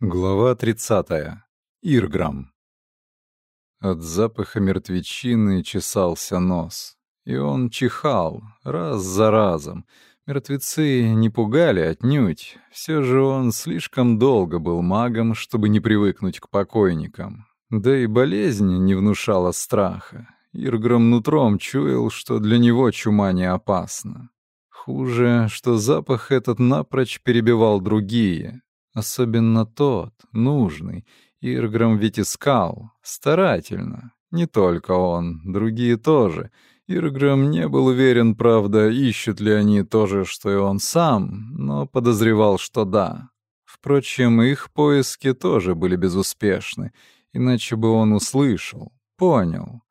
Глава 30. Ирграм. От запаха мертвечины чесался нос. И он чихал, раз за разом. Мертвецы не пугали отнюдь. Все же он слишком долго был магом, чтобы не привыкнуть к покойникам. Да и болезнь не внушала страха. Ирграм нутром чуял, что для него чума не опасна. Хуже, что запах этот напрочь перебивал другие, Особенно тот, нужный. Ирграм ведь искал. Старательно. Не только он, другие тоже. Ирграм не был уверен, правда, ищут ли они то же, что и он сам, но подозревал, что да. Впрочем, их поиски тоже были безуспешны, иначе бы он услышал, понял.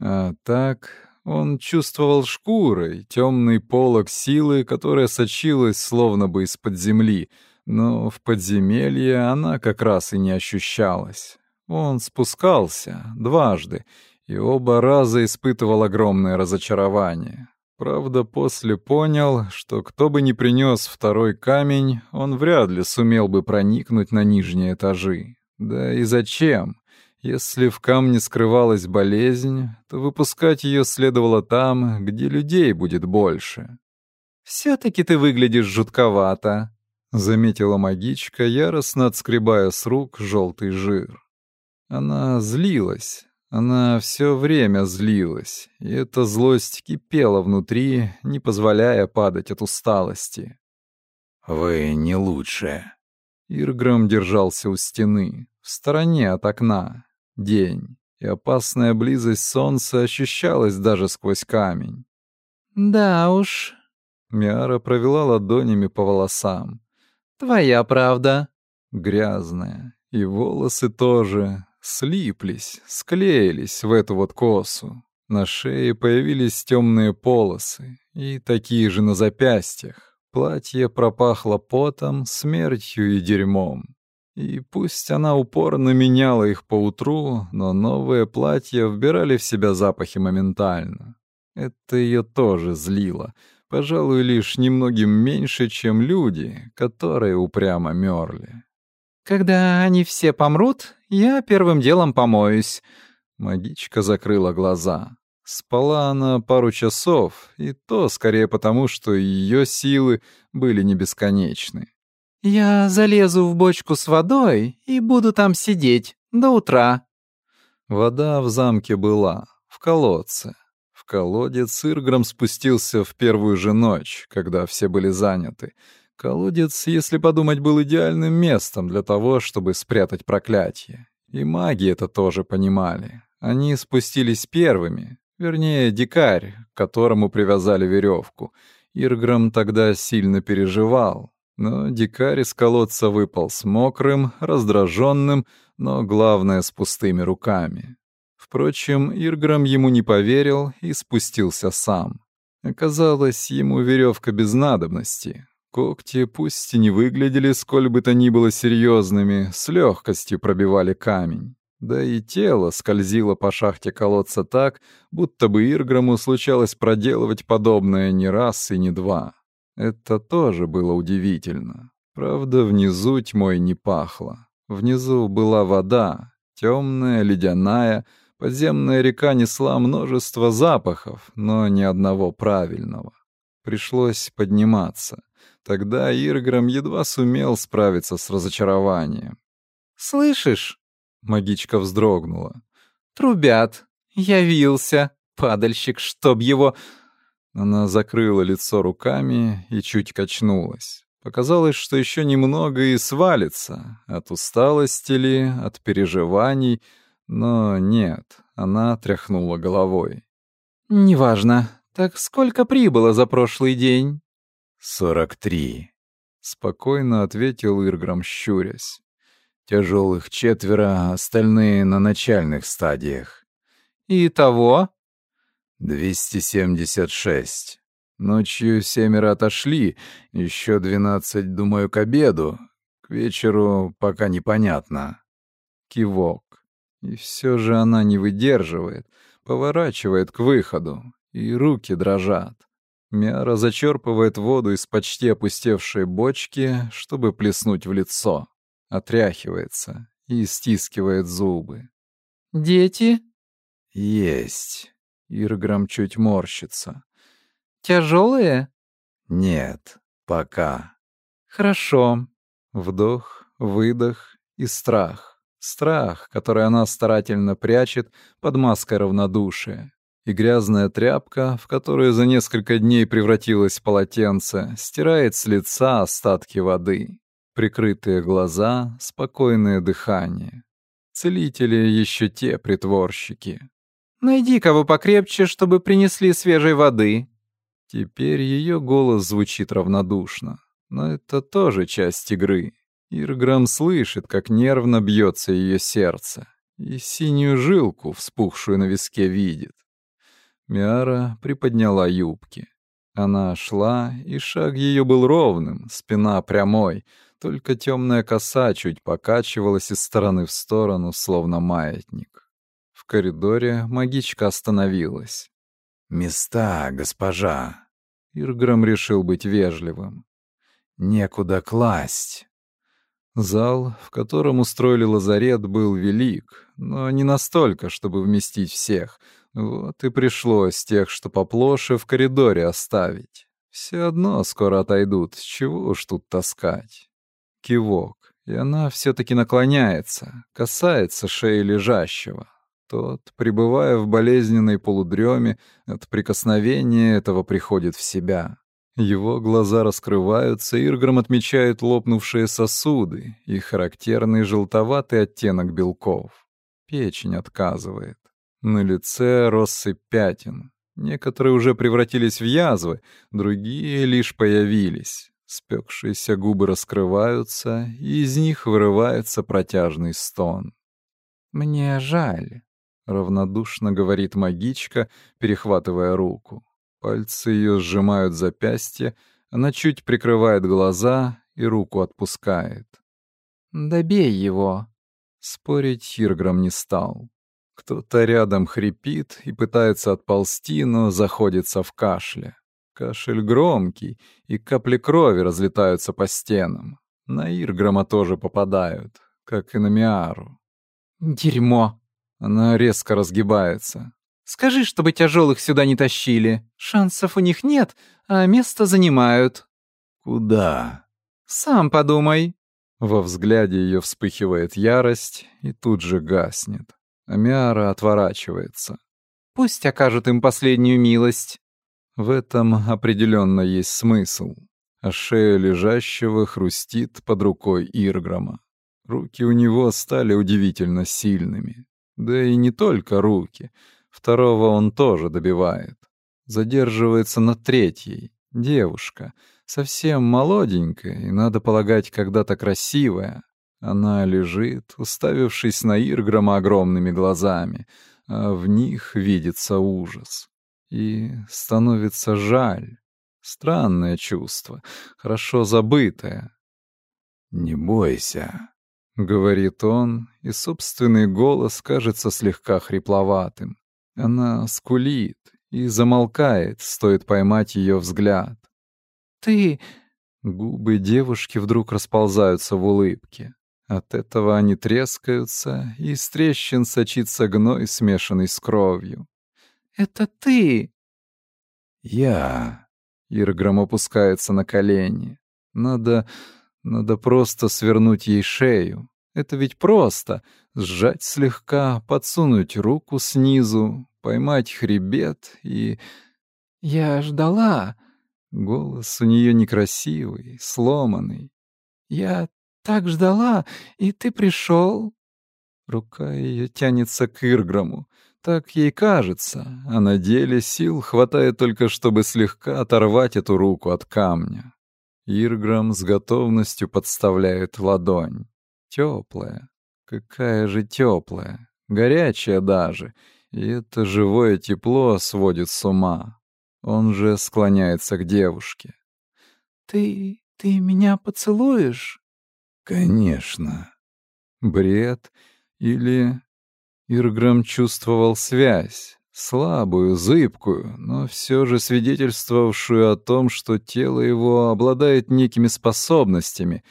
А так он чувствовал шкурой темный полог силы, которая сочилась словно бы из-под земли — но в подземелье она как раз и не ощущалась. Он спускался дважды, и оба раза испытывал огромное разочарование. Правда, после понял, что кто бы ни принес второй камень, он вряд ли сумел бы проникнуть на нижние этажи. Да и зачем? Если в камне скрывалась болезнь, то выпускать ее следовало там, где людей будет больше. «Все-таки ты выглядишь жутковато», заметила магичка, яростно отскребая с рук желтый жир. Она злилась, она все время злилась, и эта злость кипела внутри, не позволяя падать от усталости. «Вы не лучше». Ирграм держался у стены, в стороне от окна. День, и опасная близость солнца ощущалась даже сквозь камень. «Да уж». Миара провела ладонями по волосам. Твоя правда. Грязная. И волосы тоже слиплись, склеились в эту вот косу. На шее появились темные полосы, и такие же на запястьях. Платье пропахло потом, смертью и дерьмом. И пусть она упорно меняла их по утру, но новые платья вбирали в себя запахи моментально. Это ее тоже злило — пожалуй, лишь немногим меньше, чем люди, которые упрямо мерли. «Когда они все помрут, я первым делом помоюсь». Магичка закрыла глаза. Спала она пару часов, и то скорее потому, что ее силы были не бесконечны. «Я залезу в бочку с водой и буду там сидеть до утра». Вода в замке была, в колодце. Колодец Ирграм спустился в первую же ночь, когда все были заняты. Колодец, если подумать, был идеальным местом для того, чтобы спрятать проклятие. И маги это тоже понимали. Они спустились первыми, вернее, дикарь, к которому привязали веревку. Ирграм тогда сильно переживал. Но дикарь из колодца выпал с мокрым, раздраженным, но главное, с пустыми руками. Впрочем, Ирграм ему не поверил и спустился сам. Оказалось, ему веревка без надобности. Когти, пусть и не выглядели сколь бы то ни было серьезными, с легкостью пробивали камень. Да и тело скользило по шахте колодца так, будто бы Ирграму случалось проделывать подобное не раз и не два. Это тоже было удивительно. Правда, внизу тьмой не пахло. Внизу была вода, темная, ледяная, Подземная река несла множество запахов, но ни одного правильного. Пришлось подниматься. Тогда Ирграм едва сумел справиться с разочарованием. «Слышишь?» — магичка вздрогнула. «Трубят. Явился. Падальщик, чтоб его...» Она закрыла лицо руками и чуть качнулась. Показалось, что еще немного и свалится. От усталости ли, от переживаний — но нет, она тряхнула головой. «Неважно. Так сколько прибыло за прошлый день?» «Сорок три», — спокойно ответил Ирграм, щурясь. «Тяжелых четверо, остальные на начальных стадиях». «И того?» «Двести семьдесят шесть. Ночью семеро отошли, еще двенадцать, думаю, к обеду. К вечеру пока непонятно». Кивок. И все же она не выдерживает, поворачивает к выходу, и руки дрожат. Мяра зачерпывает воду из почти опустевшей бочки, чтобы плеснуть в лицо. отряхивается и стискивает зубы. «Дети?» «Есть». Ирграм чуть морщится. «Тяжелые?» «Нет, пока». «Хорошо». Вдох, выдох и страх. Страх, который она старательно прячет под маской равнодушия. И грязная тряпка, в которую за несколько дней превратилось полотенце, стирает с лица остатки воды. Прикрытые глаза, спокойное дыхание. Целители еще те притворщики. «Найди кого покрепче, чтобы принесли свежей воды». Теперь ее голос звучит равнодушно. Но это тоже часть игры. Ирграм слышит, как нервно бьется ее сердце. И синюю жилку, вспухшую на виске, видит. Миара приподняла юбки. Она шла, и шаг ее был ровным, спина прямой, только темная коса чуть покачивалась из стороны в сторону, словно маятник. В коридоре магичка остановилась. «Места, госпожа!» Ирграм решил быть вежливым. «Некуда класть!» Зал, в котором устроили лазарет, был велик, но не настолько, чтобы вместить всех. Вот и пришлось тех, что поплоше, в коридоре оставить. Все одно скоро отойдут, чего уж тут таскать кивок, и она все-таки наклоняется, касается шеи лежащего. Тот, пребывая в болезненной полудреме, от прикосновения этого приходит в себя. Его глаза раскрываются, Ирграм отмечает лопнувшие сосуды и характерный желтоватый оттенок белков. Печень отказывает. На лице россыпь пятен. Некоторые уже превратились в язвы, другие лишь появились. Спекшиеся губы раскрываются, и из них вырывается протяжный стон. «Мне жаль», — равнодушно говорит магичка, перехватывая руку. Пальцы ее сжимают запястье, она чуть прикрывает глаза и руку отпускает. «Добей его». Спорить Хирграм не стал. Кто-то рядом хрипит и пытается отползти, но заходится в кашле. Кашель громкий, и капли крови разлетаются по стенам. На Ирграма тоже попадают, как и на Миару. «Дерьмо!» Она резко разгибается. «Скажи, чтобы тяжелых сюда не тащили. Шансов у них нет, а место занимают». «Куда?» «Сам подумай». Во взгляде ее вспыхивает ярость и тут же гаснет. А Миара отворачивается. «Пусть окажут им последнюю милость». В этом определенно есть смысл. А шея лежащего хрустит под рукой Ирграма. Руки у него стали удивительно сильными. Да и не только руки. Второго он тоже добивает. Задерживается на третьей. Девушка. Совсем молоденькая и, надо полагать, когда-то красивая. Она лежит, уставившись на Ирграма огромными глазами, а в них видится ужас. И становится жаль. Странное чувство, хорошо забытое. «Не бойся», — говорит он, и собственный голос кажется слегка хрипловатым. Она скулит и замолкает, стоит поймать ее взгляд. «Ты...» Губы девушки вдруг расползаются в улыбке. От этого они трескаются, и из трещин сочится гной, смешанный с кровью. Это ты!» «Я...» Ирграм опускается на колени. «Надо... надо просто свернуть ей шею. Это ведь просто. Сжать слегка, подсунуть руку снизу, поймать хребет и... Я ждала. Голос у нее некрасивый, сломанный. Я так ждала, и ты пришел. Рука ее тянется к Ирграму. Так ей кажется, а на деле сил хватает только, чтобы слегка оторвать эту руку от камня. Ирграм с готовностью подставляет ладонь. Теплая. Какая же теплая. Горячая даже. И это живое тепло сводит с ума. Он же склоняется к девушке. «Ты... ты меня поцелуешь?» «Конечно». Бред или Ирграм чувствовал связь, слабую, зыбкую, но все же свидетельствовавшую о том, что тело его обладает некими способностями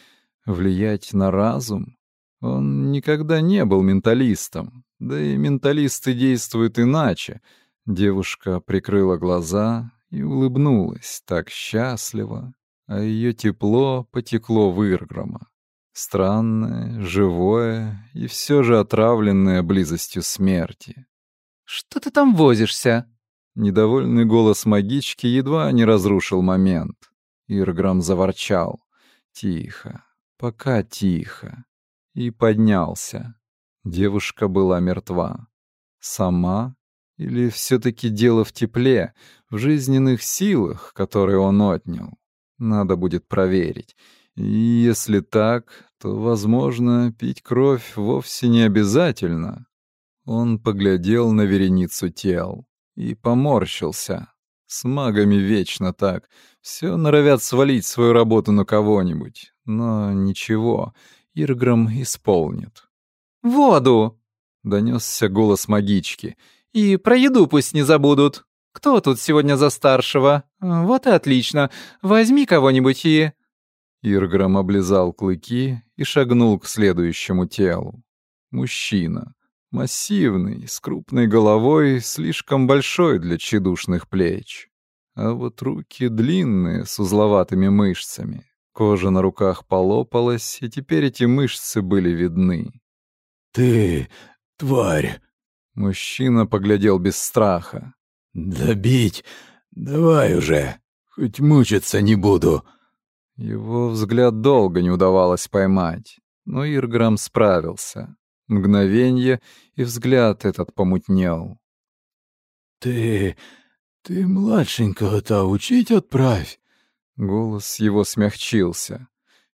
влиять на разум. Он никогда не был менталистом, да и менталисты действуют иначе. Девушка прикрыла глаза и улыбнулась так счастливо, а ее тепло потекло в Ирграма. Странное, живое и все же отравленное близостью смерти. «Что ты там возишься?» Недовольный голос магички едва не разрушил момент. Ирграм заворчал. Тихо, пока тихо. И поднялся. Девушка была мертва. Сама? Или все-таки дело в тепле, в жизненных силах, которые он отнял? Надо будет проверить. И если так, то, возможно, пить кровь вовсе не обязательно. Он поглядел на вереницу тел и поморщился. С магами вечно так. Все норовят свалить свою работу на кого-нибудь. Но ничего, Ирграм исполнит. «Воду!» — донесся голос магички. «И про еду пусть не забудут. Кто тут сегодня за старшего? Вот и отлично. Возьми кого-нибудь и...» Ирграм облизал клыки и шагнул к следующему телу. Мужчина. Массивный, с крупной головой, слишком большой для тщедушных плеч. А вот руки длинные, с узловатыми мышцами. Кожа на руках полопалась, и теперь эти мышцы были видны. «Ты, тварь!» Мужчина поглядел без страха. «Добить? Давай уже, хоть мучиться не буду!» Его взгляд долго не удавалось поймать, но Ирграм справился. Мгновенье, и взгляд этот помутнел. «Ты... ты младшенького-то учить отправь!» Голос его смягчился.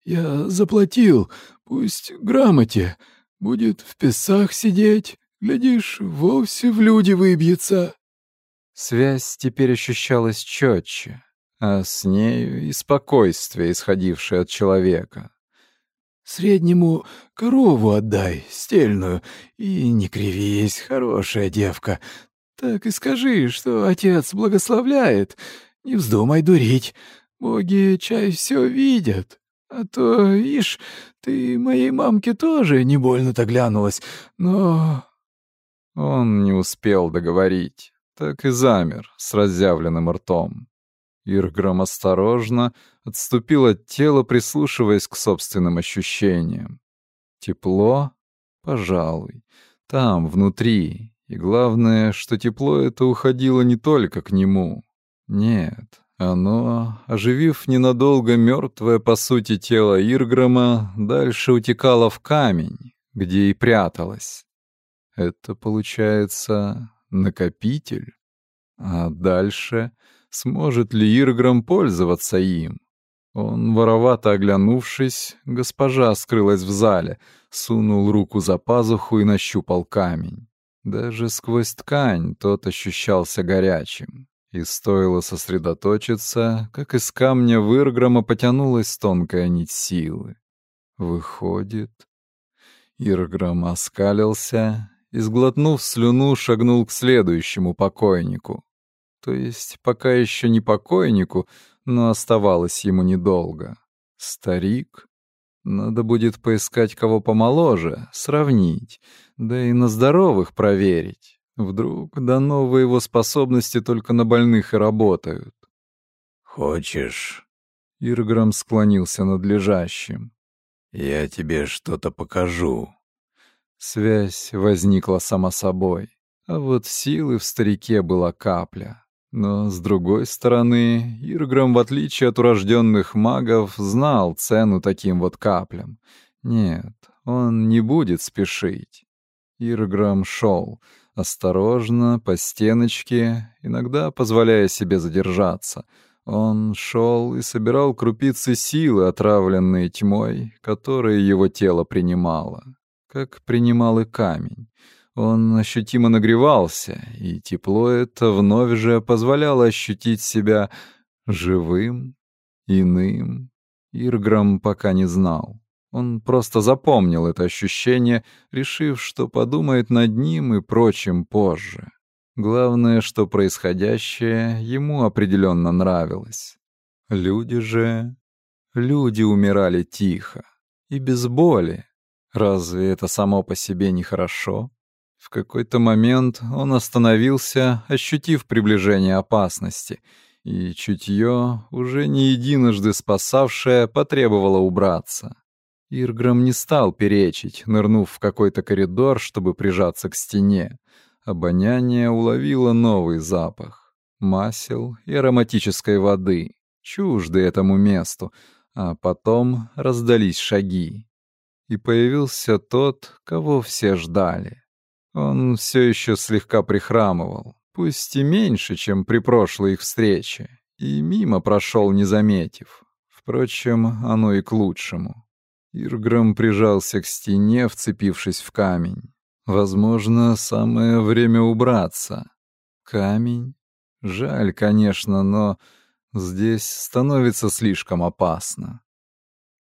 «Я заплатил, пусть грамоте. Будет в песах сидеть, глядишь, вовсе в люди выбьется». Связь теперь ощущалась четче, а с нею и спокойствие, исходившее от человека. «Среднему корову отдай, стельную, и не кривись, хорошая девка. Так и скажи, что отец благословляет. Не вздумай дурить, боги чай все видят. А то, ишь, ты моей мамке тоже не больно-то глянулась, но...» Он не успел договорить, так и замер с разъявленным ртом. Ирграм осторожно отступил от тела, прислушиваясь к собственным ощущениям. Тепло? Пожалуй. Там, внутри. И главное, что тепло это уходило не только к нему. Нет, оно, оживив ненадолго мертвое по сути тело Ирграма, дальше утекало в камень, где и пряталось. Это, получается, накопитель? А дальше Сможет ли Ирграм пользоваться им? Он, воровато оглянувшись, госпожа скрылась в зале, сунул руку за пазуху и нащупал камень. Даже сквозь ткань тот ощущался горячим. И стоило сосредоточиться, как из камня в Ирграма потянулась тонкая нить силы. Выходит... Ирграм оскалился и, сглотнув слюну, шагнул к следующему покойнику. То есть пока еще не покойнику, но оставалось ему недолго. Старик? Надо будет поискать кого помоложе, сравнить, да и на здоровых проверить. Вдруг до новые его способности только на больных и работают. «Хочешь?» Ирграм склонился над лежащим. «Я тебе что-то покажу». Связь возникла сама собой, а вот силы в старике была капля. Но, с другой стороны, Ирграм, в отличие от урожденных магов, знал цену таким вот каплям. Нет, он не будет спешить. Ирграм шел, осторожно, по стеночке, иногда позволяя себе задержаться. Он шел и собирал крупицы силы, отравленные тьмой, которые его тело принимало, как принимал и камень. Он ощутимо нагревался, и тепло это вновь же позволяло ощутить себя живым, иным. Ирграм пока не знал. Он просто запомнил это ощущение, решив, что подумает над ним и прочим позже. Главное, что происходящее ему определенно нравилось. Люди же... Люди умирали тихо и без боли, Разве это само по себе нехорошо? В какой-то момент он остановился, ощутив приближение опасности, и чутье, уже не единожды спасавшее, потребовало убраться. Ирграм не стал перечить, нырнув в какой-то коридор, чтобы прижаться к стене. Обоняние уловило новый запах — масел и ароматической воды, чуждый этому месту, а потом раздались шаги. И появился тот, кого все ждали. Он все еще слегка прихрамывал, пусть и меньше, чем при прошлой их встрече, и мимо прошел, не заметив. Впрочем, оно и к лучшему. Ирграм прижался к стене, вцепившись в камень. Возможно, самое время убраться. Камень? Жаль, конечно, но здесь становится слишком опасно.